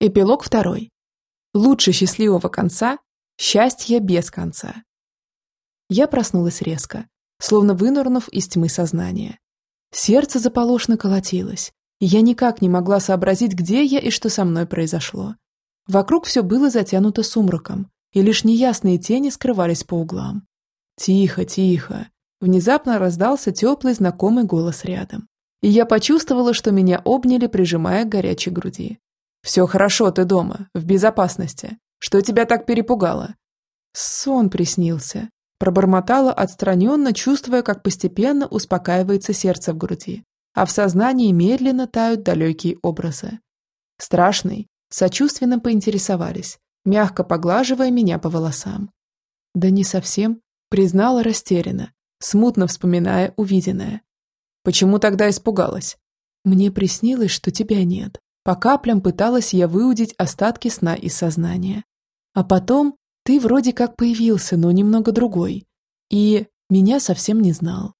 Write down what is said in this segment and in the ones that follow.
Эпилог второй. Лучше счастливого конца – счастье без конца. Я проснулась резко, словно вынырнув из тьмы сознания. Сердце заполошно колотилось, я никак не могла сообразить, где я и что со мной произошло. Вокруг все было затянуто сумраком, и лишь неясные тени скрывались по углам. Тихо, тихо. Внезапно раздался теплый знакомый голос рядом. И я почувствовала, что меня обняли, прижимая к горячей груди. «Все хорошо, ты дома, в безопасности. Что тебя так перепугало?» «Сон приснился», – пробормотала отстраненно, чувствуя, как постепенно успокаивается сердце в груди, а в сознании медленно тают далекие образы. Страшный, сочувственно поинтересовались, мягко поглаживая меня по волосам. «Да не совсем», – признала растерянно, смутно вспоминая увиденное. «Почему тогда испугалась?» «Мне приснилось, что тебя нет», по каплям пыталась я выудить остатки сна из сознания. А потом ты вроде как появился, но немного другой. И меня совсем не знал.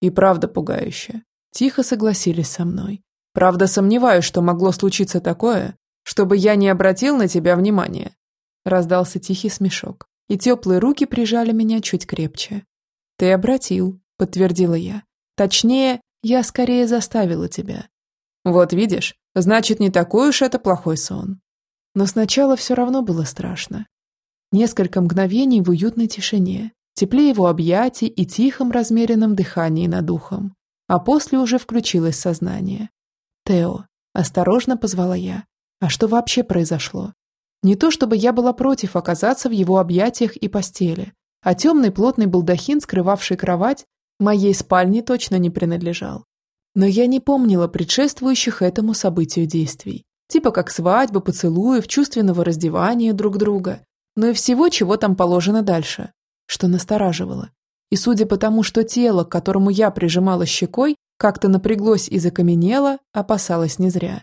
И правда пугающе. Тихо согласились со мной. Правда, сомневаюсь, что могло случиться такое, чтобы я не обратил на тебя внимания. Раздался тихий смешок, и теплые руки прижали меня чуть крепче. Ты обратил, подтвердила я. Точнее, я скорее заставила тебя. Вот видишь, Значит, не такой уж это плохой сон. Но сначала все равно было страшно. Несколько мгновений в уютной тишине, тепле его объятий и тихом размеренном дыхании над ухом. А после уже включилось сознание. «Тео», – осторожно позвала я. «А что вообще произошло?» Не то чтобы я была против оказаться в его объятиях и постели, а темный плотный балдахин, скрывавший кровать, моей спальне точно не принадлежал. Но я не помнила предшествующих этому событию действий, типа как свадьба, поцелуев, чувственного раздевания друг друга, но и всего, чего там положено дальше, что настораживало. И судя по тому, что тело, к которому я прижимала щекой, как-то напряглось и закаменело, опасалась не зря.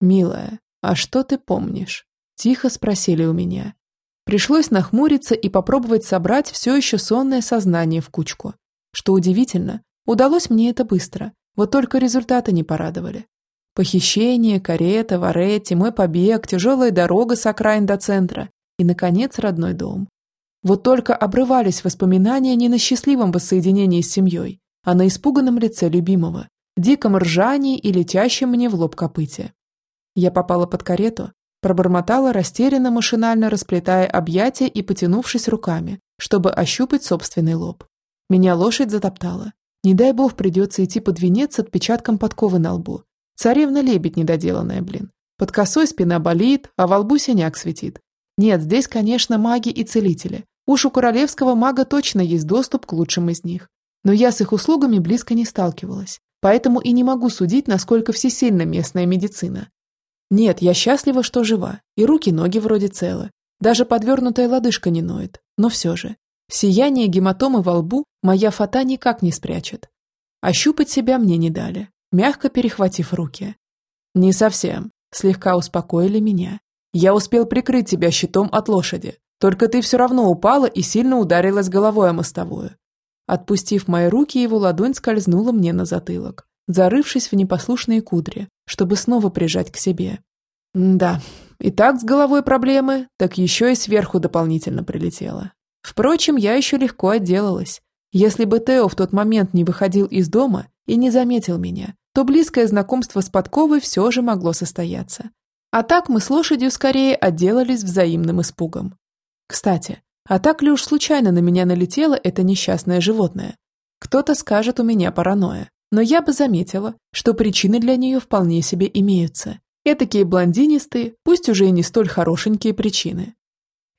«Милая, а что ты помнишь?» – тихо спросили у меня. Пришлось нахмуриться и попробовать собрать все еще сонное сознание в кучку. Что удивительно, удалось мне это быстро, вот только результаты не порадовали. Похищение, карета, варети, мой побег, тяжелая дорога с окраин до центра и, наконец, родной дом. Вот только обрывались воспоминания не на счастливом воссоединении с семьей, а на испуганном лице любимого, диком ржании и летящем мне в лоб копыте. Я попала под карету, пробормотала растерянно, машинально расплетая объятия и потянувшись руками, чтобы ощупать собственный лоб. Меня лошадь затоптала, не дай бог придется идти под венец с отпечатком подковы на лбу. Царевна-лебедь недоделанная, блин. Под косой спина болит, а во лбу синяк светит. Нет, здесь, конечно, маги и целители. Уж у королевского мага точно есть доступ к лучшим из них. Но я с их услугами близко не сталкивалась. Поэтому и не могу судить, насколько всесильна местная медицина. Нет, я счастлива, что жива. И руки-ноги вроде целы. Даже подвернутая лодыжка не ноет. Но все же. Сияние гематомы во лбу моя фата никак не спрячет. Ощупать себя мне не дали, мягко перехватив руки. «Не совсем», – слегка успокоили меня. «Я успел прикрыть тебя щитом от лошади, только ты все равно упала и сильно ударилась головой о мостовую». Отпустив мои руки, его ладонь скользнула мне на затылок, зарывшись в непослушные кудри, чтобы снова прижать к себе. да, и так с головой проблемы, так еще и сверху дополнительно прилетело. Впрочем, я еще легко отделалась. Если бы Тео в тот момент не выходил из дома и не заметил меня, то близкое знакомство с подковой все же могло состояться. А так мы с лошадью скорее отделались взаимным испугом. Кстати, а так ли уж случайно на меня налетело это несчастное животное? Кто-то скажет у меня паранойя, но я бы заметила, что причины для нее вполне себе имеются. Этакие блондинистые, пусть уже и не столь хорошенькие причины.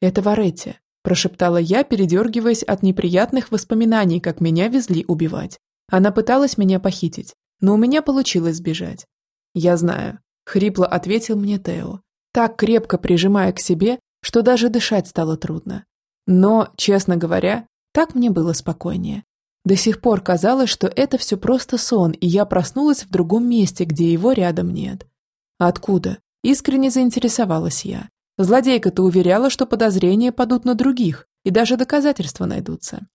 Это Варетти, прошептала я, передергиваясь от неприятных воспоминаний, как меня везли убивать. Она пыталась меня похитить, но у меня получилось сбежать. «Я знаю», — хрипло ответил мне Тео, так крепко прижимая к себе, что даже дышать стало трудно. Но, честно говоря, так мне было спокойнее. До сих пор казалось, что это все просто сон, и я проснулась в другом месте, где его рядом нет. Откуда? Искренне заинтересовалась я. Злодейка-то уверяла, что подозрения падут на других, и даже доказательства найдутся.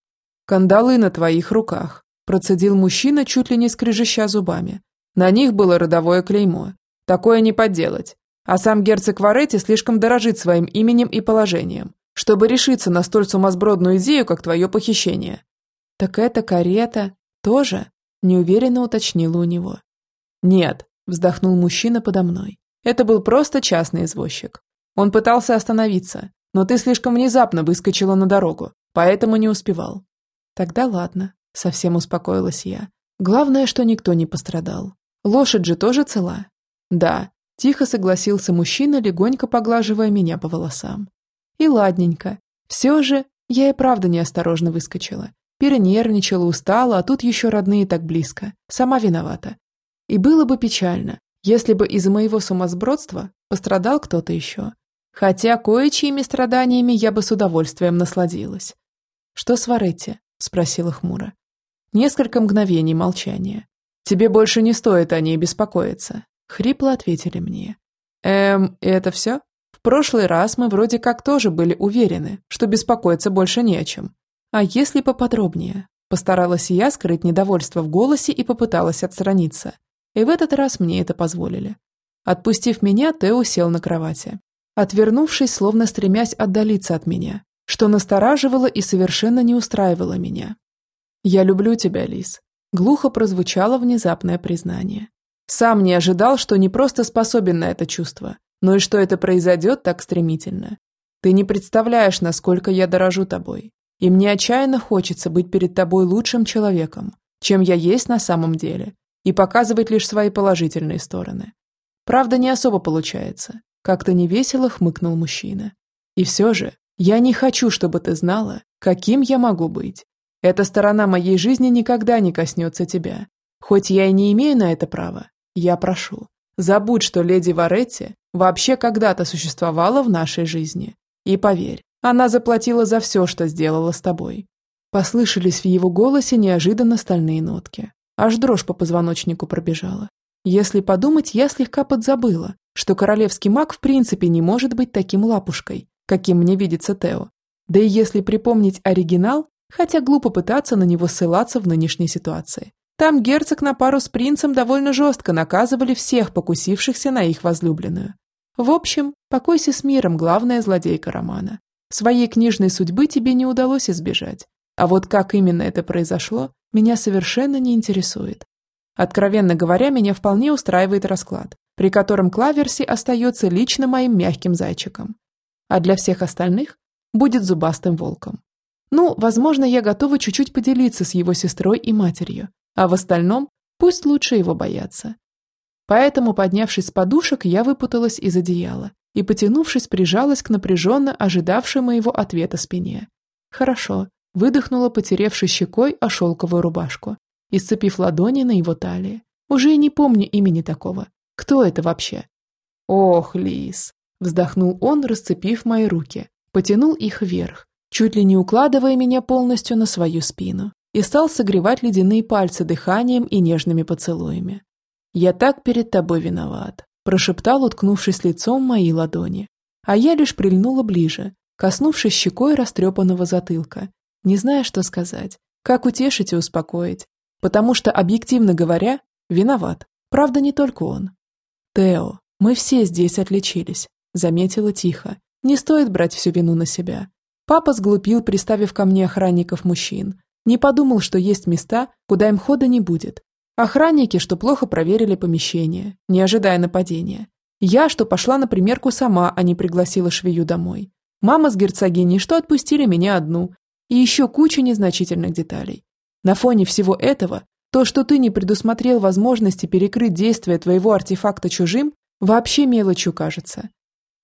«Кандалы на твоих руках», – процедил мужчина, чуть ли не скрежеща зубами. На них было родовое клеймо. Такое не подделать. А сам герцог Варетти слишком дорожит своим именем и положением, чтобы решиться на столь сумасбродную идею, как твое похищение. Так эта карета тоже? Неуверенно уточнила у него. Нет, вздохнул мужчина подо мной. Это был просто частный извозчик. Он пытался остановиться, но ты слишком внезапно выскочила на дорогу, поэтому не успевал. Тогда ладно, совсем успокоилась я. Главное, что никто не пострадал. Лошадь же тоже цела? Да, тихо согласился мужчина, легонько поглаживая меня по волосам. И ладненько. Все же я и правда неосторожно выскочила. Перенервничала, устала, а тут еще родные так близко. Сама виновата. И было бы печально, если бы из-за моего сумасбродства пострадал кто-то еще. Хотя кое-чьими страданиями я бы с удовольствием насладилась. «Что с Варетти?» – спросила хмуро. Несколько мгновений молчания. «Тебе больше не стоит о ней беспокоиться», – хрипло ответили мне. «Эм, это все? В прошлый раз мы вроде как тоже были уверены, что беспокоиться больше не о чем. А если поподробнее?» Постаралась я скрыть недовольство в голосе и попыталась отстраниться. И в этот раз мне это позволили. Отпустив меня, Тео сел на кровати. Отвернувшись, словно стремясь отдалиться от меня, что настораживало и совершенно не устраивало меня. «Я люблю тебя, Лис», – глухо прозвучало внезапное признание. Сам не ожидал, что не просто способен на это чувство, но и что это произойдет так стремительно. Ты не представляешь, насколько я дорожу тобой, и мне отчаянно хочется быть перед тобой лучшим человеком, чем я есть на самом деле, и показывать лишь свои положительные стороны. Правда, не особо получается. Как-то невесело хмыкнул мужчина. И все же, я не хочу, чтобы ты знала, каким я могу быть. Эта сторона моей жизни никогда не коснется тебя. Хоть я и не имею на это права, я прошу, забудь, что леди Варетти вообще когда-то существовала в нашей жизни. И поверь, она заплатила за все, что сделала с тобой. Послышались в его голосе неожиданно стальные нотки. Аж дрожь по позвоночнику пробежала. Если подумать, я слегка подзабыла, что королевский маг в принципе не может быть таким лапушкой, каким мне видится Тео. Да и если припомнить оригинал, хотя глупо пытаться на него ссылаться в нынешней ситуации. Там герцог на пару с принцем довольно жестко наказывали всех покусившихся на их возлюбленную. В общем, покойся с миром, главная злодейка романа. Своей книжной судьбы тебе не удалось избежать. А вот как именно это произошло, меня совершенно не интересует. Откровенно говоря, меня вполне устраивает расклад, при котором Клаверси остается лично моим мягким зайчиком, а для всех остальных будет зубастым волком. Ну, возможно, я готова чуть-чуть поделиться с его сестрой и матерью, а в остальном пусть лучше его боятся. Поэтому, поднявшись с подушек, я выпуталась из одеяла и, потянувшись, прижалась к напряженно ожидавшей моего ответа спине. Хорошо, Выдохнула, потеревшей щекой о шелковую рубашку и сцепив ладони на его талии. Уже и не помню имени такого. Кто это вообще? Ох, Лис! Вздохнул он, расцепив мои руки. Потянул их вверх, чуть ли не укладывая меня полностью на свою спину. И стал согревать ледяные пальцы дыханием и нежными поцелуями. «Я так перед тобой виноват», – прошептал, уткнувшись лицом в мои ладони. А я лишь прильнула ближе, коснувшись щекой растрепанного затылка не зная, что сказать, как утешить и успокоить, потому что, объективно говоря, виноват. Правда, не только он. «Тео, мы все здесь отличились», — заметила тихо. «Не стоит брать всю вину на себя. Папа сглупил, приставив ко мне охранников мужчин. Не подумал, что есть места, куда им хода не будет. Охранники, что плохо проверили помещение, не ожидая нападения. Я, что пошла на примерку сама, а не пригласила швею домой. Мама с герцогиней, что отпустили меня одну, и еще куча незначительных деталей. На фоне всего этого, то, что ты не предусмотрел возможности перекрыть действие твоего артефакта чужим, вообще мелочью кажется.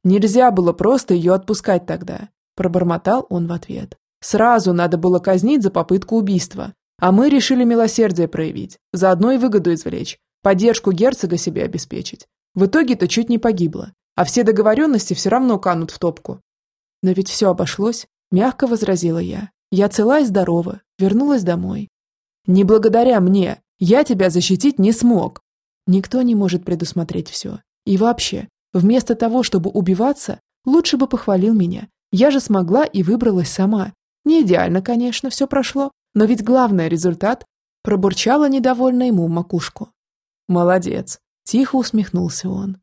Нельзя было просто ее отпускать тогда, пробормотал он в ответ. Сразу надо было казнить за попытку убийства, а мы решили милосердие проявить, заодно и выгоду извлечь, поддержку герцога себе обеспечить. В итоге-то чуть не погибло, а все договоренности все равно канут в топку. Но ведь все обошлось, мягко возразила я. Я цела и здорова, вернулась домой. Не благодаря мне, я тебя защитить не смог. Никто не может предусмотреть все. И вообще, вместо того, чтобы убиваться, лучше бы похвалил меня. Я же смогла и выбралась сама. Не идеально, конечно, все прошло, но ведь главный результат пробурчала недовольно ему макушку. Молодец, тихо усмехнулся он.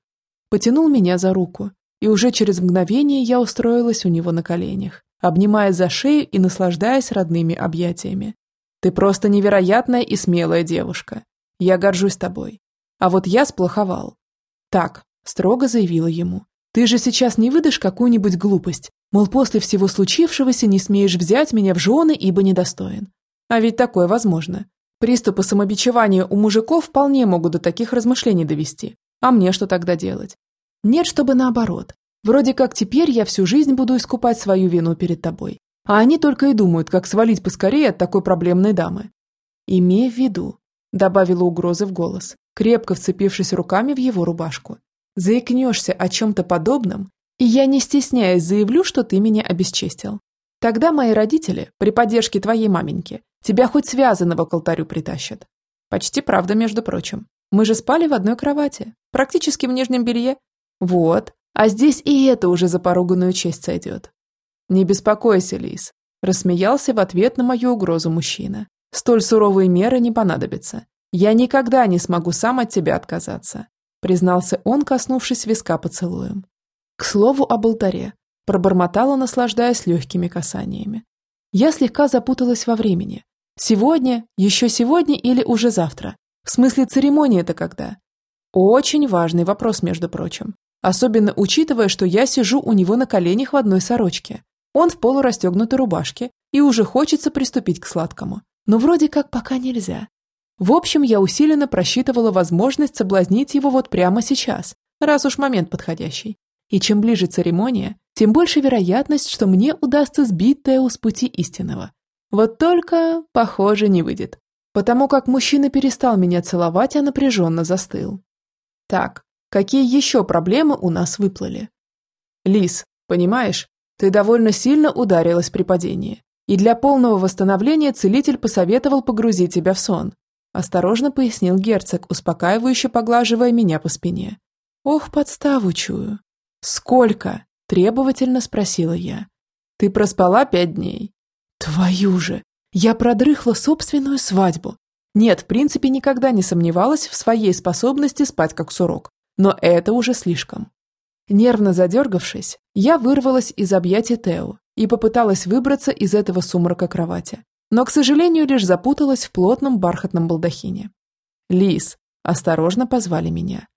потянул меня за руку, и уже через мгновение я устроилась у него на коленях, обнимая за шею и наслаждаясь родными объятиями. «Ты просто невероятная и смелая девушка. Я горжусь тобой. А вот я сплоховал». «Так», – строго заявила ему, – «ты же сейчас не выдашь какую-нибудь глупость, мол, после всего случившегося не смеешь взять меня в жены, ибо недостоин. А ведь такое возможно. Приступы самобичевания у мужиков вполне могут до таких размышлений довести. А мне что тогда делать? Нет, чтобы наоборот. Вроде как теперь я всю жизнь буду искупать свою вину перед тобой. А они только и думают, как свалить поскорее от такой проблемной дамы. Имей в виду, добавила угрозы в голос, крепко вцепившись руками в его рубашку. Заикнешься о чем-то подобном, и я не стесняясь заявлю, что ты меня обесчестил. Тогда мои родители, при поддержке твоей маменьки, Тебя хоть связанного к алтарю притащат. Почти правда, между прочим. Мы же спали в одной кровати, практически в нижнем белье. Вот, а здесь и это уже за поруганную честь сойдет. Не беспокойся, Лис, рассмеялся в ответ на мою угрозу мужчина. Столь суровые меры не понадобятся. Я никогда не смогу сам от тебя отказаться, признался он, коснувшись виска поцелуем. К слову об алтаре, пробормотала, наслаждаясь легкими касаниями. Я слегка запуталась во времени, Сегодня, еще сегодня или уже завтра? В смысле церемонии это когда? Очень важный вопрос, между прочим. Особенно учитывая, что я сижу у него на коленях в одной сорочке. Он в полурастегнутой рубашке, и уже хочется приступить к сладкому. Но вроде как пока нельзя. В общем, я усиленно просчитывала возможность соблазнить его вот прямо сейчас, раз уж момент подходящий. И чем ближе церемония, тем больше вероятность, что мне удастся сбить Тео с пути истинного. Вот только, похоже, не выйдет. Потому как мужчина перестал меня целовать, а напряженно застыл. Так, какие еще проблемы у нас выплыли? Лис, понимаешь, ты довольно сильно ударилась при падении. И для полного восстановления целитель посоветовал погрузить тебя в сон. Осторожно пояснил герцог, успокаивающе поглаживая меня по спине. Ох, подставу чую. Сколько? Требовательно спросила я. Ты проспала пять дней. Твою же! Я продрыхла собственную свадьбу. Нет, в принципе, никогда не сомневалась в своей способности спать как сурок. Но это уже слишком. Нервно задергавшись, я вырвалась из объятий Тео и попыталась выбраться из этого сумрака кровати. Но, к сожалению, лишь запуталась в плотном бархатном балдахине. «Лис», осторожно позвали меня.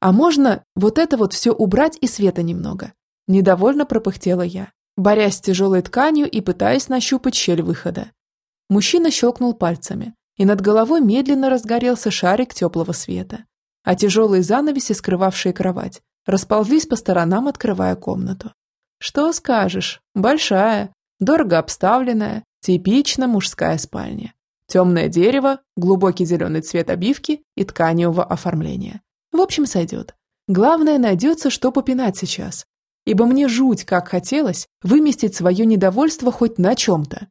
«А можно вот это вот все убрать и света немного?» Недовольно пропыхтела я, борясь с тяжелой тканью и пытаясь нащупать щель выхода. Мужчина щелкнул пальцами, и над головой медленно разгорелся шарик теплого света, а тяжелые занавеси, скрывавшие кровать, расползлись по сторонам, открывая комнату. Что скажешь, большая, дорого обставленная, типично мужская спальня. Темное дерево, глубокий зеленый цвет обивки и тканевого оформления. В общем, сойдет. Главное, найдется, что попинать сейчас, ибо мне жуть как хотелось выместить свое недовольство хоть на чем-то.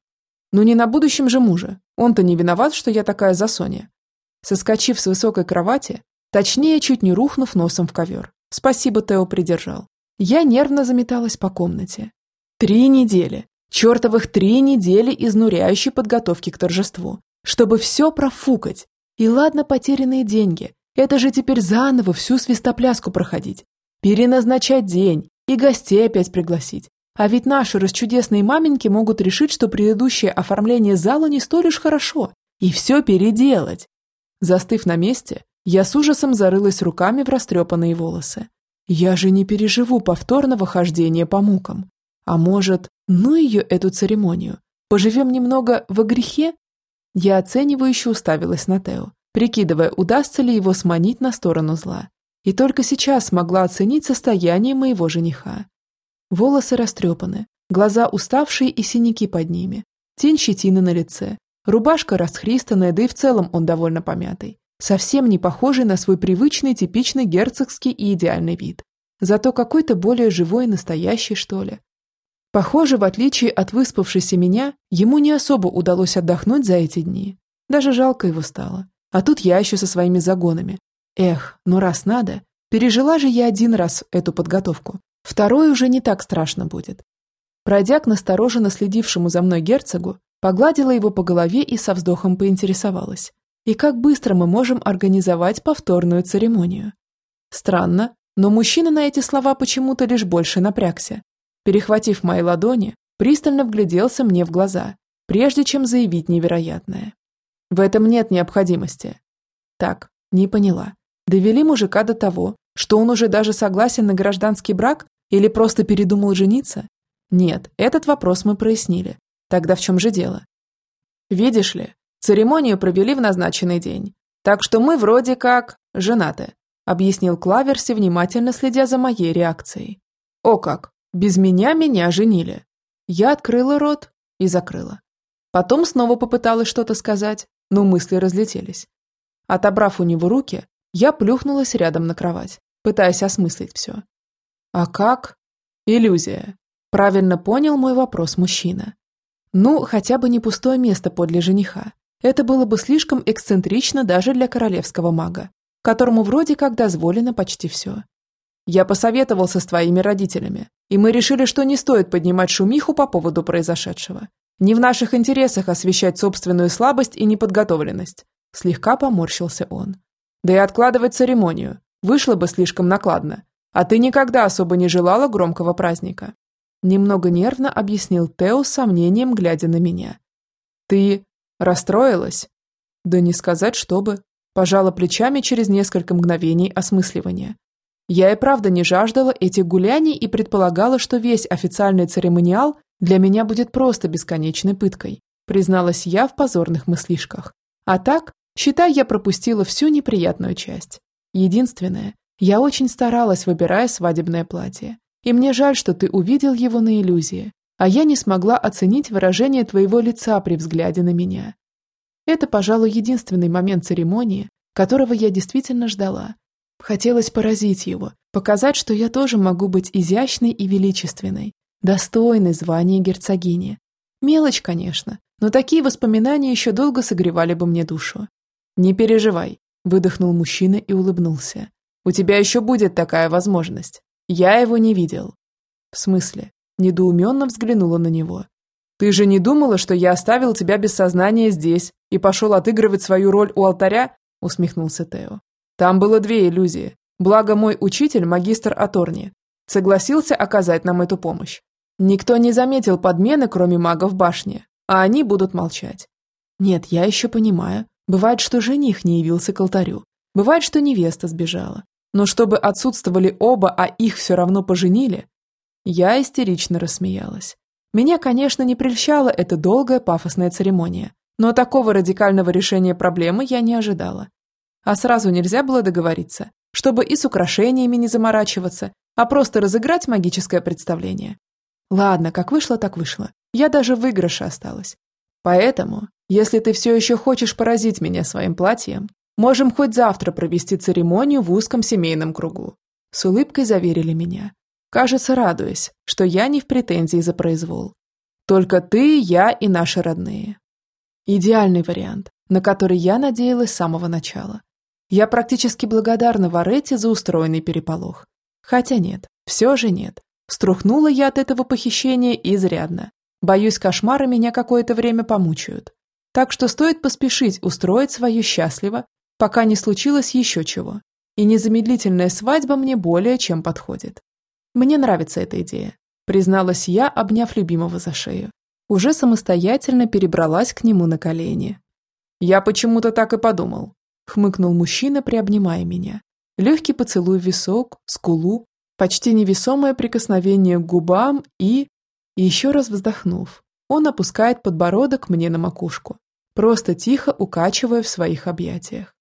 Но не на будущем же муже, он-то не виноват, что я такая за Соня. Соскочив с высокой кровати, точнее, чуть не рухнув носом в ковер. Спасибо, Тео придержал. Я нервно заметалась по комнате. Три недели. Чертовых три недели изнуряющей подготовки к торжеству. Чтобы все профукать. И ладно потерянные деньги. Это же теперь заново всю свистопляску проходить. Переназначать день, и гостей опять пригласить. А ведь наши расчудесные маменьки могут решить, что предыдущее оформление зала не столь уж хорошо, и все переделать. Застыв на месте, я с ужасом зарылась руками в растрепанные волосы. Я же не переживу повторного хождения по мукам. А может, ну ее эту церемонию? Поживем немного во грехе? Я оценивающе уставилась на Тео, прикидывая, удастся ли его сманить на сторону зла и только сейчас смогла оценить состояние моего жениха. Волосы растрепаны, глаза уставшие и синяки под ними, тень щетины на лице, рубашка расхристанная, да и в целом он довольно помятый, совсем не похожий на свой привычный типичный герцогский и идеальный вид. Зато какой-то более живой и настоящий, что ли. Похоже, в отличие от выспавшейся меня, ему не особо удалось отдохнуть за эти дни. Даже жалко его стало. А тут я еще со своими загонами, Эх, ну раз надо, пережила же я один раз эту подготовку. Второй уже не так страшно будет. Пройдя к настороженно следившему за мной герцогу, погладила его по голове и со вздохом поинтересовалась. И как быстро мы можем организовать повторную церемонию? Странно, Но мужчина на эти слова почему-то лишь больше напрягся. Перехватив мои ладони, пристально вгляделся мне в глаза, прежде чем заявить невероятное. В этом нет необходимости. Так, не поняла. Довели мужика до того, что он уже даже согласен на гражданский брак или просто передумал жениться? Нет, этот вопрос мы прояснили. Тогда в чем же дело? Видишь ли, церемонию провели в назначенный день. Так что мы вроде как женаты, объяснил Клаверси, внимательно следя за моей реакцией. О как, без меня меня женили. Я открыла рот и закрыла. Потом снова попыталась что-то сказать, но мысли разлетелись. Отобрав у него руки, я плюхнулась рядом на кровать, пытаясь осмыслить все. А как? Иллюзия. Правильно понял мой вопрос мужчина. Ну, хотя бы не пустое место подле жениха. Это было бы слишком эксцентрично даже для королевского мага, которому вроде как дозволено почти все. Я посоветовался с твоими родителями, и мы решили, что не стоит поднимать шумиху по поводу произошедшего. Не в наших интересах освещать собственную слабость и неподготовленность. Слегка поморщился он. Да и откладывать церемонию. Вышло бы слишком накладно. А ты никогда особо не желала громкого праздника. Немного нервно объяснил Тео с сомнением, глядя на меня. Ты расстроилась? Да не сказать, чтобы. Пожала плечами через несколько мгновений осмысливания. Я и правда не жаждала этих гуляний и предполагала, что весь официальный церемониал для меня будет просто бесконечной пыткой, призналась я в позорных мыслишках. А так, считай, я пропустила всю неприятную часть. Единственное, я очень старалась, выбирая свадебное платье. И мне жаль, что ты увидел его на иллюзии, а я не смогла оценить выражение твоего лица при взгляде на меня. Это, пожалуй, единственный момент церемонии, которого я действительно ждала. Хотелось поразить его, показать, что я тоже могу быть изящной и величественной, достойной звания герцогини. Мелочь, конечно, но такие воспоминания еще долго согревали бы мне душу. «Не переживай», – выдохнул мужчина и улыбнулся. «У тебя еще будет такая возможность. Я его не видел». «В смысле?» – недоуменно взглянула на него. «Ты же не думала, что я оставил тебя без сознания здесь и пошел отыгрывать свою роль у алтаря?» – усмехнулся Тео. «Там было две иллюзии. Благо мой учитель, магистр Аторни, согласился оказать нам эту помощь. Никто не заметил подмены, кроме магов башни, а они будут молчать. Нет, я еще понимаю. Бывает, что жених не явился к алтарю. Бывает, что невеста сбежала. Но чтобы отсутствовали оба, а их все равно поженили, я истерично рассмеялась. Меня, конечно, не прельщала эта долгая пафосная церемония, но такого радикального решения проблемы я не ожидала. А сразу нельзя было договориться, чтобы и с украшениями не заморачиваться, а просто разыграть магическое представление. Ладно, как вышло, так вышло. Я даже в выигрыше осталась. Поэтому, если ты все еще хочешь поразить меня своим платьем, можем хоть завтра провести церемонию в узком семейном кругу. С улыбкой заверили меня. Кажется, радуясь, что я не в претензии за произвол. Только ты, я и наши родные. Идеальный вариант, на который я надеялась с самого начала. Я практически благодарна Варетте за устроенный переполох. Хотя нет, все же нет. Струхнула я от этого похищения изрядно. Боюсь, кошмары меня какое-то время помучают. Так что стоит поспешить устроить свое счастливо, пока не случилось еще чего. И незамедлительная свадьба мне более чем подходит. Мне нравится эта идея, призналась я, обняв любимого за шею. Уже самостоятельно перебралась к нему на колени. Я почему-то так и подумал, хмыкнул мужчина, приобнимая меня. Легкий поцелуй в висок, скулу, почти невесомое прикосновение к губам и... и еще раз вздохнув, он опускает подбородок мне на макушку, просто тихо укачивая в своих объятиях.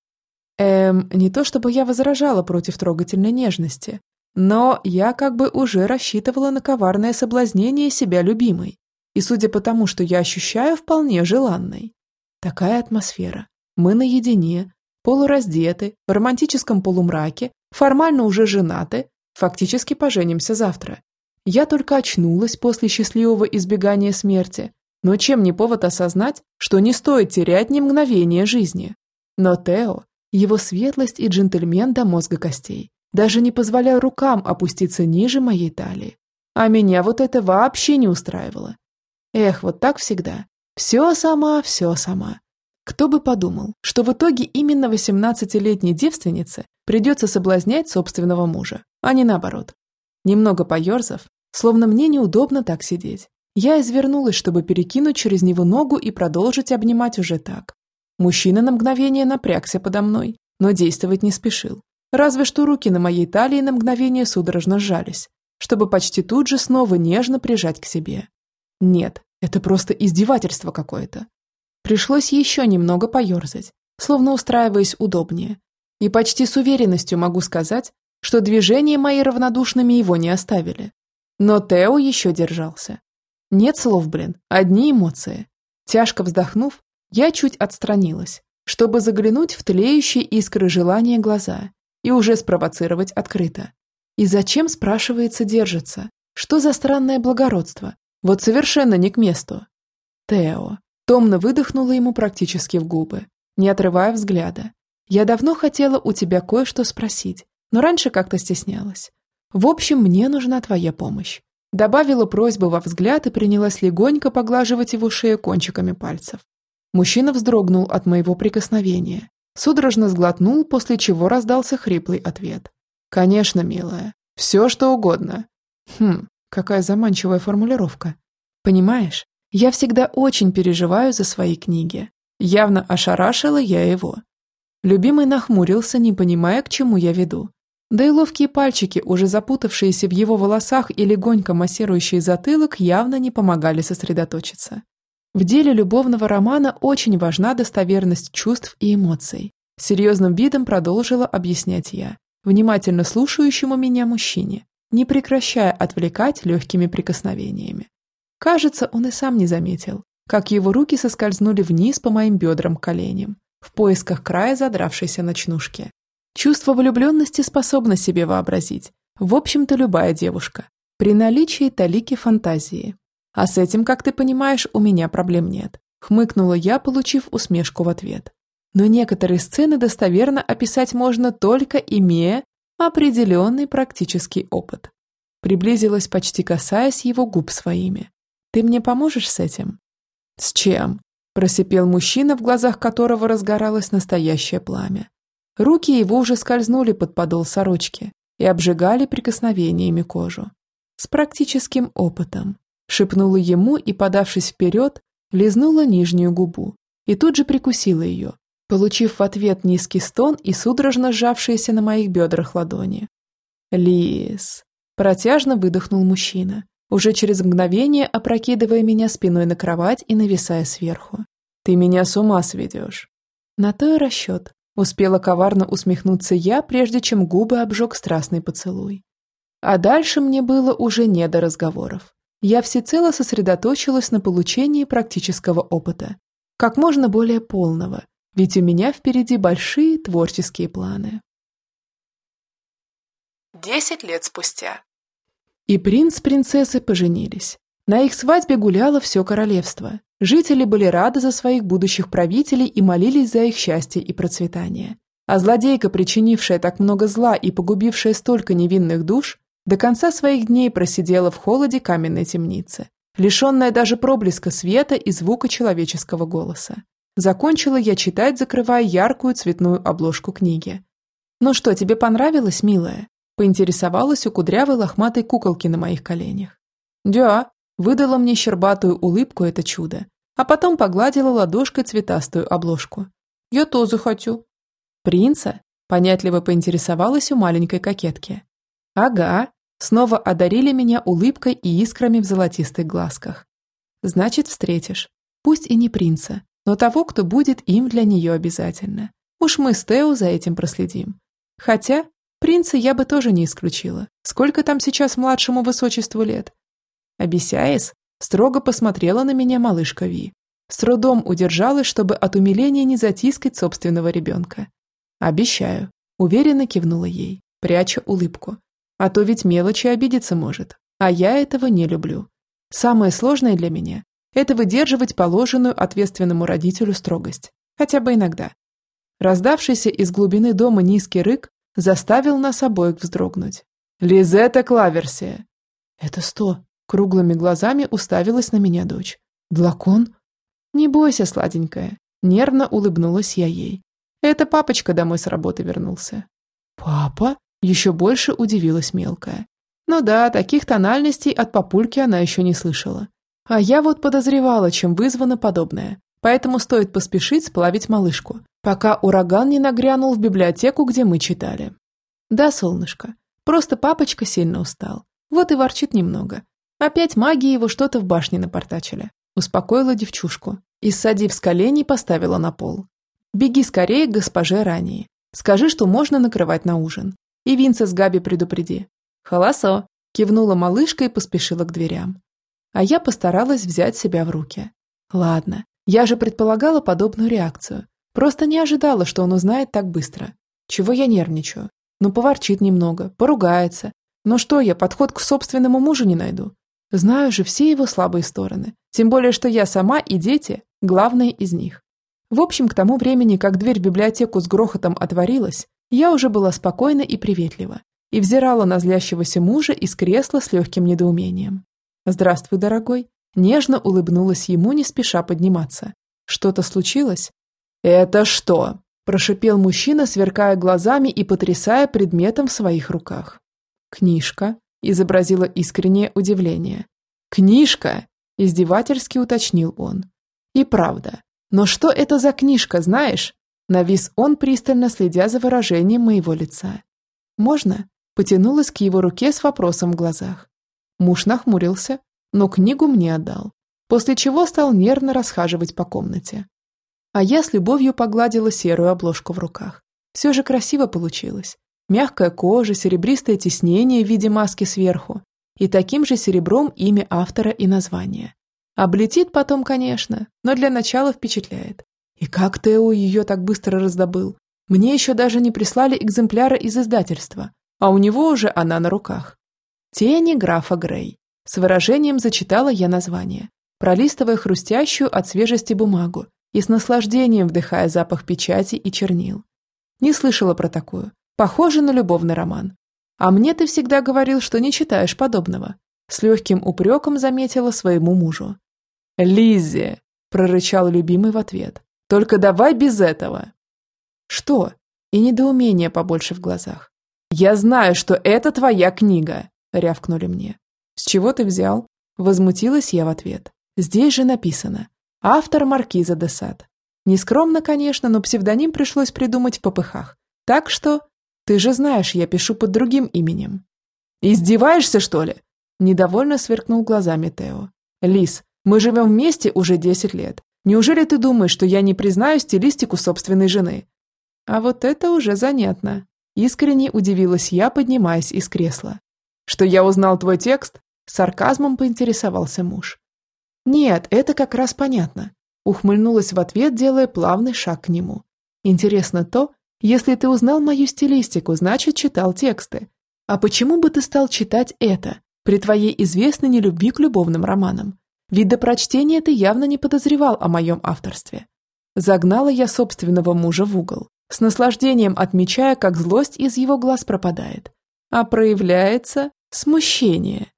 Эм, не то чтобы я возражала против трогательной нежности, но я как бы уже рассчитывала на коварное соблазнение себя любимой, и судя по тому, что я ощущаю, вполне желанной. Такая атмосфера. Мы наедине, полураздеты, в романтическом полумраке, формально уже женаты, Фактически поженимся завтра. Я только очнулась после счастливого избегания смерти, но чем не повод осознать, что не стоит терять ни мгновения жизни. Но Тео, его светлость и джентльмен до мозга костей, даже не позволял рукам опуститься ниже моей талии. А меня вот это вообще не устраивало. Эх, вот так всегда. Все сама, все сама. Кто бы подумал, что в итоге именно 18-летней девственнице придется соблазнять собственного мужа. а не наоборот. Немного поерзав, словно мне неудобно так сидеть, я извернулась, чтобы перекинуть через него ногу и продолжить обнимать уже так. Мужчина на мгновение напрягся подо мной, но действовать не спешил. Разве что руки на моей талии на мгновение судорожно сжались, чтобы почти тут же снова нежно прижать к себе. Нет, это просто издевательство какое-то. Пришлось еще немного поерзать, словно устраиваясь удобнее. И почти с уверенностью могу сказать, что движения мои равнодушными его не оставили. Но Тео еще держался. Нет слов, блин, одни эмоции. Тяжко вздохнув, я чуть отстранилась, чтобы заглянуть в тлеющие искры желания глаза и уже спровоцировать открыто. И зачем, спрашивается, держится? Что за странное благородство? Вот совершенно не к месту. Тео. Томно выдохнула ему практически в губы, не отрывая взгляда. Я давно хотела у тебя кое-что спросить, но раньше как-то стеснялась. В общем, мне нужна твоя помощь. Добавила просьбу во взгляд и принялась легонько поглаживать его шею кончиками пальцев. Мужчина вздрогнул от моего прикосновения, судорожно сглотнул, после чего раздался хриплый ответ. «Конечно, милая. Все, что угодно». Хм, какая заманчивая формулировка. Понимаешь, я всегда очень переживаю за свои книги. Явно ошарашила я его. Любимый нахмурился, не понимая, к чему я веду. Да и ловкие пальчики, уже запутавшиеся в его волосах и легонько массирующие затылок, явно не помогали сосредоточиться. В деле любовного романа очень важна достоверность чувств и эмоций. Серьезным видом продолжила объяснять я, внимательно слушающему меня мужчине, не прекращая отвлекать легкими прикосновениями. Кажется, он и сам не заметил, как его руки соскользнули вниз по моим бедрам коленям, в поисках края задравшейся ночнушки. Чувство влюбленности способна себе вообразить. В общем-то, любая девушка. При наличии талики фантазии. А с этим, как ты понимаешь, у меня проблем нет. Хмыкнула я, получив усмешку в ответ. Но некоторые сцены достоверно описать можно только имея определенный практический опыт. Приблизилась, почти касаясь его губ своими. «Ты мне поможешь с этим?» «С чем?» – просипел мужчина, в глазах которого разгоралось настоящее пламя. Руки его уже скользнули под подол сорочки и обжигали прикосновениями кожу. С практическим опытом. Шепнула ему и, подавшись вперед, лизнула нижнюю губу и тут же прикусила ее, получив в ответ низкий стон и судорожно сжавшиеся на моих бедрах ладони. «Лис!» – протяжно выдохнул мужчина, уже через мгновение опрокидывая меня спиной на кровать и нависая сверху. «Ты меня с ума сведешь!» На то и расчет. Успела коварно усмехнуться я, прежде чем губы обжег страстный поцелуй. А дальше мне было уже не до разговоров. Я всецело сосредоточилась на получении практического опыта. Как можно более полного, ведь у меня впереди большие творческие планы. Десять лет спустя. И принц с принцессой поженились. На их свадьбе гуляло все королевство. Жители были рады за своих будущих правителей и молились за их счастье и процветание. А злодейка, причинившая так много зла и погубившая столько невинных душ, до конца своих дней просидела в холоде каменной темницы, лишенная даже проблеска света и звука человеческого голоса. Закончила я читать, закрывая яркую цветную обложку книги. «Ну что, тебе понравилось, милая?» поинтересовалась у кудрявой лохматой куколки на моих коленях. «Да», Выдала мне щербатую улыбку это чудо, а потом погладила ладошкой цветастую обложку. «Я тоже хочу». «Принца?» – понятливо поинтересовалась у маленькой кокетки. «Ага», снова одарили меня улыбкой и искрами в золотистых глазках. «Значит, встретишь. Пусть и не принца, но того, кто будет им для нее обязательно. Уж мы с Тео за этим проследим. Хотя, принца я бы тоже не исключила. Сколько там сейчас младшему высочеству лет? Обещаешь? Строго посмотрела на меня малышка Ви. С трудом удержалась, чтобы от умиления не затискать собственного ребенка. «Обещаю», – уверенно кивнула ей, пряча улыбку. «А то ведь мелочи обидеться может, а я этого не люблю. Самое сложное для меня – это выдерживать положенную ответственному родителю строгость, хотя бы иногда». Раздавшийся из глубины дома низкий рык заставил нас обоих вздрогнуть. «Лизетта Клаверсия!» «Это сто!» Круглыми глазами уставилась на меня дочь. «Длакон?» «Не бойся, сладенькая». Нервно улыбнулась я ей. «Это папочка домой с работы вернулся». «Папа?» Еще больше удивилась мелкая. Ну да, таких тональностей от папульки она еще не слышала. А я вот подозревала, чем вызвано подобное. Поэтому стоит поспешить сплавить малышку, пока ураган не нагрянул в библиотеку, где мы читали. Да, солнышко, просто папочка сильно устал. Вот и ворчит немного. Опять маги его что-то в башне напортачили. Успокоила девчушку и, ссадив с коленей, поставила на пол. Беги скорее к госпоже ранее. Скажи, что можно накрывать на ужин. И Винца с Габи предупреди. Холосо, кивнула малышка и поспешила к дверям. А я постаралась взять себя в руки. Ладно, я же предполагала подобную реакцию. Просто не ожидала, что он узнает так быстро. Чего я нервничаю? Ну, поворчит немного, поругается. Но что я, подход к собственному мужу не найду? Знаю же все его слабые стороны. Тем более, что я сама и дети – главные из них. В общем, к тому времени, как дверь в библиотеку с грохотом отворилась, я уже была спокойна и приветлива и взирала на злящегося мужа из кресла с легким недоумением. «Здравствуй, дорогой», Нежно улыбнулась ему, не спеша подниматься. Что-то случилось? «Это что?» – прошипел мужчина, сверкая глазами и потрясая предметом в своих руках. «Книжка», – изобразила искреннее удивление. «Книжка?» – издевательски уточнил он. «И правда. Но что это за книжка, знаешь?» Навис он, пристально следя за выражением моего лица. «Можно?» – потянулась к его руке с вопросом в глазах. Муж нахмурился, но книгу мне отдал, после чего стал нервно расхаживать по комнате. А я с любовью погладила серую обложку в руках. Все же красиво получилось. Мягкая кожа, серебристое тиснение в виде маски сверху и таким же серебром имя автора и название. Облетит потом, конечно, но для начала впечатляет. И как Тео ее так быстро раздобыл? Мне еще даже не прислали экземпляра из издательства, а у него уже она на руках. Тени графа Грей. С выражением зачитала я название, пролистывая хрустящую от свежести бумагу и с наслаждением вдыхая запах печати и чернил. Не слышала про такую. Похоже на любовный роман. А мне ты всегда говорил, что не читаешь подобного. С легким упреком заметила своему мужу. «Лиззи!» – прорычал любимый в ответ. «Только давай без этого!» «Что?» И недоумение побольше в глазах. «Я знаю, что это твоя книга!» – рявкнули мне. «С чего ты взял?» Возмутилась я в ответ. «Здесь же написано. Автор Маркиза де Сад. Нескромно, конечно, но псевдоним пришлось придумать в попыхах. Так что... Ты же знаешь, я пишу под другим именем». «Издеваешься, что ли?» Недовольно сверкнул глазами Тео. «Лис, мы живем вместе уже десять лет. Неужели ты думаешь, что я не признаю стилистику собственной жены?» А вот это уже занятно. Искренне удивилась я, поднимаясь из кресла. «Что я узнал твой текст? Сарказмом поинтересовался муж. «Нет, это как раз понятно», – ухмыльнулась в ответ, делая плавный шаг к нему. «Интересно то, если ты узнал мою стилистику, значит, читал тексты. А почему бы ты стал читать это, при твоей известной нелюбви к любовным романам? Ведь до прочтения ты явно не подозревал о моем авторстве». Загнала я собственного мужа в угол, с наслаждением отмечая, как злость из его глаз пропадает. А проявляется смущение.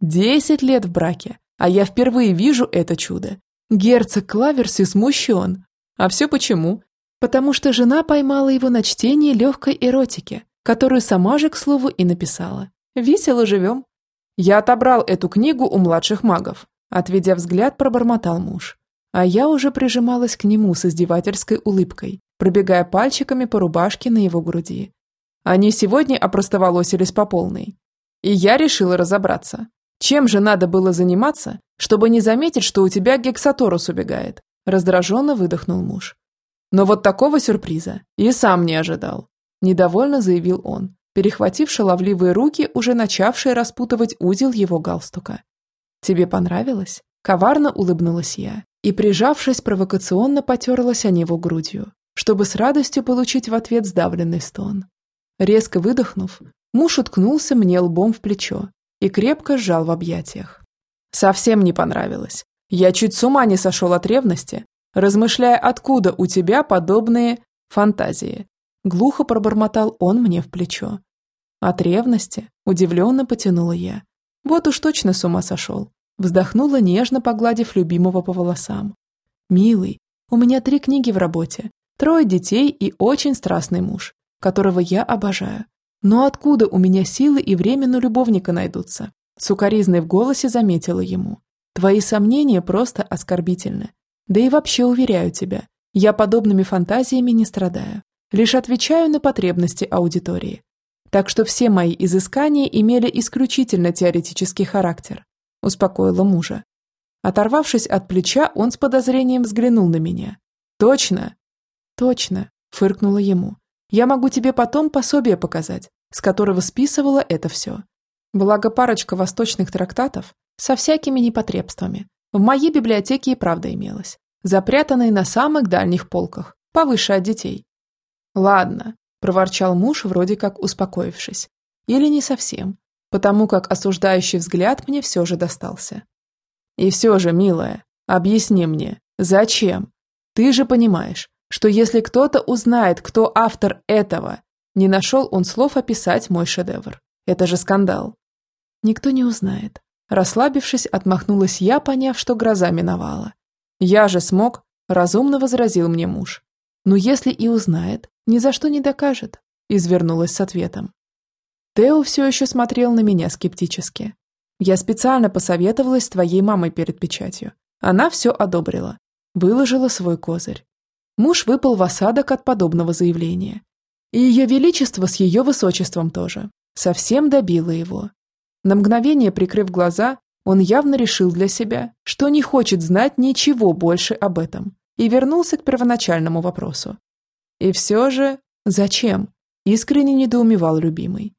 Десять лет в браке, а я впервые вижу это чудо. Герцог Клаверси смущен. А все почему? Потому что жена поймала его на чтение легкой эротики, которую сама же, к слову, и написала. Весело живем. Я отобрал эту книгу у младших магов. Отведя взгляд, пробормотал муж. А я уже прижималась к нему с издевательской улыбкой, пробегая пальчиками по рубашке на его груди. Они сегодня опростоволосились по полной. И я решила разобраться. Чем же надо было заниматься, чтобы не заметить, что у тебя гексаторус убегает? Раздраженно выдохнул муж. Но вот такого сюрприза и сам не ожидал. Недовольно заявил он, перехватив шаловливые руки, уже начавшие распутывать узел его галстука. «Тебе понравилось?» Коварно улыбнулась я и, прижавшись, провокационно потерлась о него грудью, чтобы с радостью получить в ответ сдавленный стон. Резко выдохнув, муж уткнулся мне лбом в плечо и крепко сжал в объятиях. Совсем не понравилось. Я чуть с ума не сошел от ревности, размышляя, откуда у тебя подобные фантазии. Глухо пробормотал он мне в плечо. От ревности удивленно потянула я. Вот уж точно с ума сошел. Вздохнула, нежно погладив любимого по волосам. «Милый, у меня три книги в работе, трое детей и очень страстный муж, которого я обожаю. Но откуда у меня силы и время на любовника найдутся? Сукаризной в голосе заметила ему. Твои сомнения просто оскорбительны. Да и вообще уверяю тебя, я подобными фантазиями не страдаю. Лишь отвечаю на потребности аудитории. Так что все мои изыскания имели исключительно теоретический характер. Успокоила мужа. Оторвавшись от плеча, он с подозрением взглянул на меня. «Точно?» «Точно», – фыркнула ему. «Я могу тебе потом пособие показать, с которого списывала это все. Благо парочка восточных трактатов со всякими непотребствами. В моей библиотеке и правда имелась, запрятанные на самых дальних полках, повыше от детей. «Ладно», – проворчал муж, вроде как успокоившись. Или не совсем, потому как осуждающий взгляд мне все же достался. «И все же, милая, объясни мне, зачем? Ты же понимаешь, что если кто-то узнает, кто автор этого, не нашел он слов описать мой шедевр. Это же скандал. Никто не узнает. Расслабившись, отмахнулась я, поняв, что гроза миновала. Я же смог, разумно возразил мне муж. Но если и узнает, ни за что не докажет. Извернулась с ответом. Тео все еще смотрел на меня скептически. Я специально посоветовалась с твоей мамой перед печатью. Она все одобрила. Выложила свой козырь. Муж выпал в осадок от подобного заявления. И ее величество с ее высочеством тоже. Совсем добило его. На мгновение прикрыв глаза, он явно решил для себя, что не хочет знать ничего больше об этом, и вернулся к первоначальному вопросу. И все же, зачем? Искренне недоумевал любимый.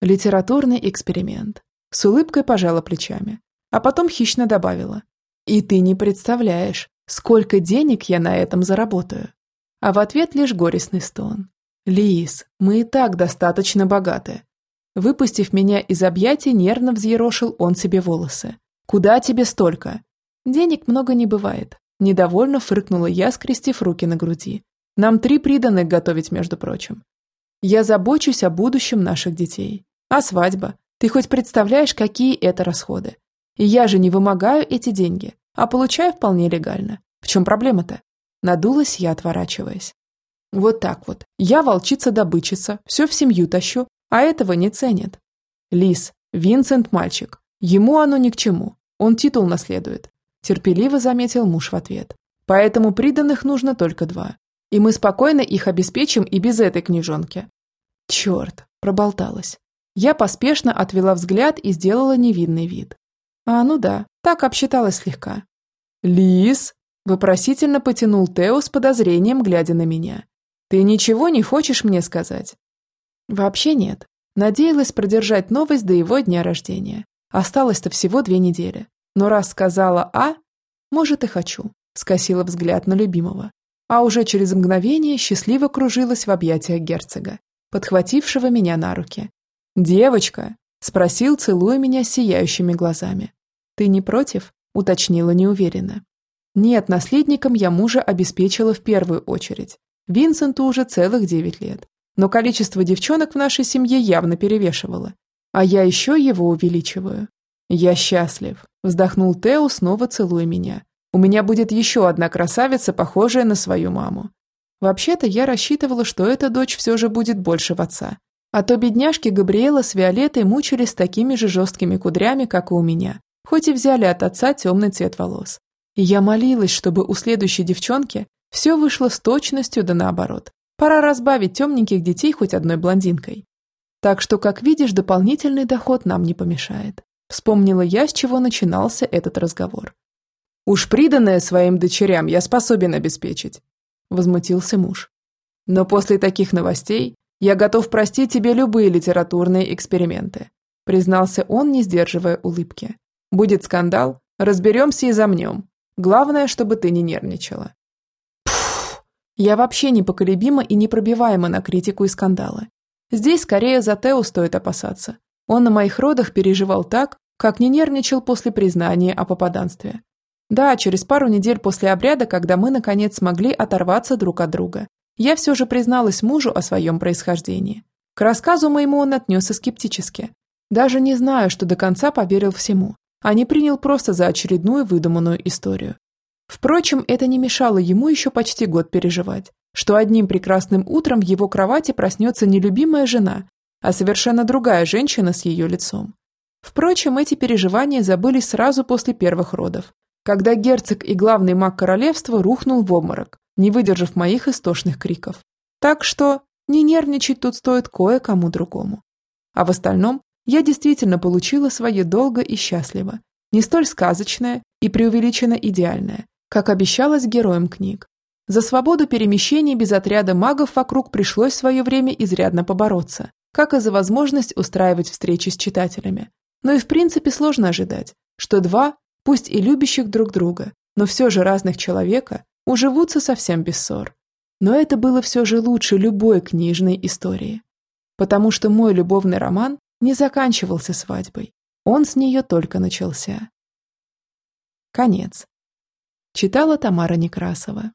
Литературный эксперимент. С улыбкой пожала плечами, а потом хищно добавила. И ты не представляешь, сколько денег я на этом заработаю. А в ответ лишь горестный стон. Лиз, мы и так достаточно богаты. Выпустив меня из объятий, нервно взъерошил он себе волосы. «Куда тебе столько?» «Денег много не бывает», – недовольно фыркнула я, скрестив руки на груди. «Нам три приданных готовить, между прочим. Я забочусь о будущем наших детей. А свадьба? Ты хоть представляешь, какие это расходы? И я же не вымогаю эти деньги, а получаю вполне легально. В чем проблема-то?» Надулась я, отворачиваясь. Вот так вот. Я волчица-добычица, все в семью тащу, а этого не ценят. Лис, Винсент мальчик. Ему оно ни к чему. Он титул наследует. Терпеливо заметил муж в ответ. Поэтому приданных нужно только два. И мы спокойно их обеспечим и без этой книжонки. Черт, проболталась. Я поспешно отвела взгляд и сделала невинный вид. А, ну да, так обсчиталась слегка. «Лис?» – вопросительно потянул Тео с подозрением, глядя на меня. «Ты ничего не хочешь мне сказать?» Вообще нет. Надеялась продержать новость до его дня рождения. Осталось-то всего две недели. Но раз сказала «а», может и хочу, скосила взгляд на любимого. А уже через мгновение счастливо кружилась в объятиях герцога, подхватившего меня на руки. «Девочка!» – спросил, целуя меня сияющими глазами. «Ты не против?» – уточнила неуверенно. «Нет, наследником я мужа обеспечила в первую очередь. Винсенту уже целых девять лет но количество девчонок в нашей семье явно перевешивало. А я еще его увеличиваю. Я счастлив, вздохнул Тео, снова целуя меня. У меня будет еще одна красавица, похожая на свою маму. Вообще-то я рассчитывала, что эта дочь все же будет больше в отца. А то бедняжки Габриэла с Виолеттой мучились такими же жесткими кудрями, как и у меня, хоть и взяли от отца темный цвет волос. И я молилась, чтобы у следующей девчонки все вышло с точностью да наоборот. Пора разбавить темненьких детей хоть одной блондинкой. Так что, как видишь, дополнительный доход нам не помешает. Вспомнила я, с чего начинался этот разговор. «Уж приданное своим дочерям я способен обеспечить», – возмутился муж. «Но после таких новостей я готов простить тебе любые литературные эксперименты», – признался он, не сдерживая улыбки. «Будет скандал, разберемся и замнем. Главное, чтобы ты не нервничала». Я вообще непоколебима и непробиваема на критику и скандалы. Здесь скорее за Тео стоит опасаться. Он на моих родах переживал так, как не нервничал после признания о попаданстве. Да, через пару недель после обряда, когда мы наконец смогли оторваться друг от друга, я все же призналась мужу о своем происхождении. К рассказу моему он отнесся скептически. Даже не знаю, что до конца поверил всему, а не принял просто за очередную выдуманную историю. Впрочем, это не мешало ему еще почти год переживать, что одним прекрасным утром в его кровати проснется не любимая жена, а совершенно другая женщина с ее лицом. Впрочем, эти переживания забылись сразу после первых родов, когда герцог и главный маг королевства рухнул в обморок, не выдержав моих истошных криков. Так что не нервничать тут стоит кое-кому другому. А в остальном я действительно получила свое долго и счастливо, не столь сказочное и преувеличенно идеальное, как обещалось героям книг. За свободу перемещений без отряда магов вокруг пришлось в свое время изрядно побороться, как и за возможность устраивать встречи с читателями. Но и в принципе сложно ожидать, что два, пусть и любящих друг друга, но все же разных человека, уживутся совсем без ссор. Но это было все же лучше любой книжной истории. Потому что мой любовный роман не заканчивался свадьбой. Он с нее только начался. Конец. Читала Тамара Некрасова.